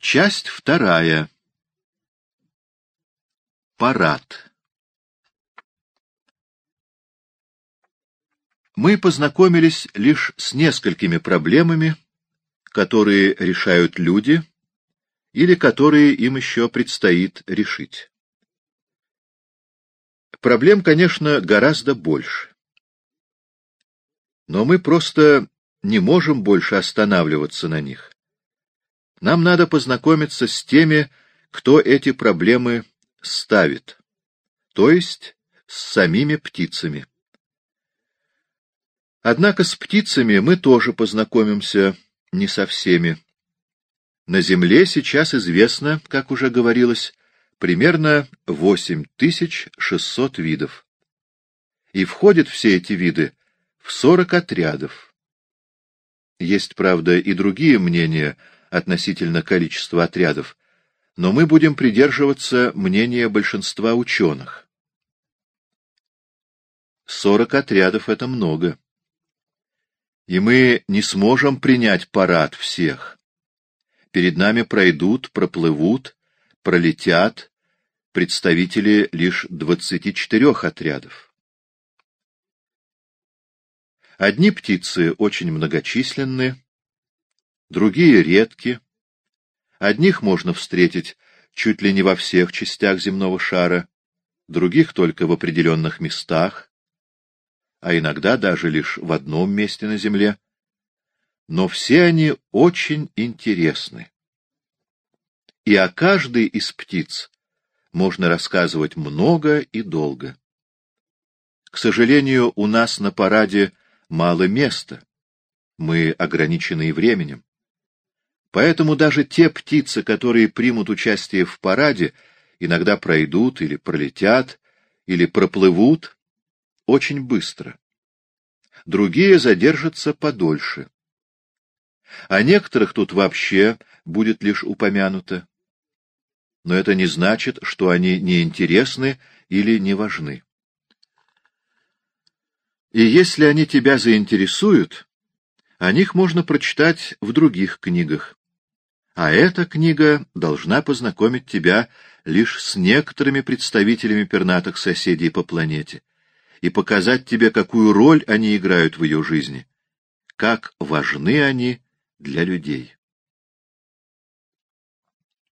Часть вторая. Парад. Мы познакомились лишь с несколькими проблемами, которые решают люди или которые им еще предстоит решить. Проблем, конечно, гораздо больше. Но мы просто не можем больше останавливаться на них. Нам надо познакомиться с теми, кто эти проблемы ставит, то есть с самими птицами. Однако с птицами мы тоже познакомимся не со всеми. На Земле сейчас известно, как уже говорилось, примерно 8600 видов. И входят все эти виды в 40 отрядов. Есть, правда, и другие мнения относительно количества отрядов, но мы будем придерживаться мнения большинства ученых. 40 отрядов — это много. И мы не сможем принять парад всех. Перед нами пройдут, проплывут, пролетят представители лишь 24 отрядов. Одни птицы очень многочисленны, другие редки. Одних можно встретить чуть ли не во всех частях земного шара, других только в определенных местах, а иногда даже лишь в одном месте на Земле. Но все они очень интересны. И о каждой из птиц можно рассказывать много и долго. К сожалению, у нас на параде мало места. Мы ограничены временем. Поэтому даже те птицы, которые примут участие в параде, иногда пройдут или пролетят, или проплывут очень быстро. Другие задержатся подольше. О некоторых тут вообще будет лишь упомянуто. Но это не значит, что они неинтересны или не важны. И если они тебя заинтересуют, о них можно прочитать в других книгах. А эта книга должна познакомить тебя лишь с некоторыми представителями пернатых соседей по планете и показать тебе, какую роль они играют в ее жизни, как важны они для людей.